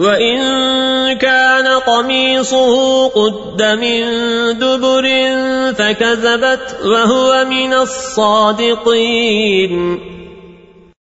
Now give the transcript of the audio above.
وَإِن كَانَ قَمِيصُهُ قُدَّ مِن دُبُرٍ فَكَذَبَتْ وَهُوَ مِنَ الصَّادِقِينَ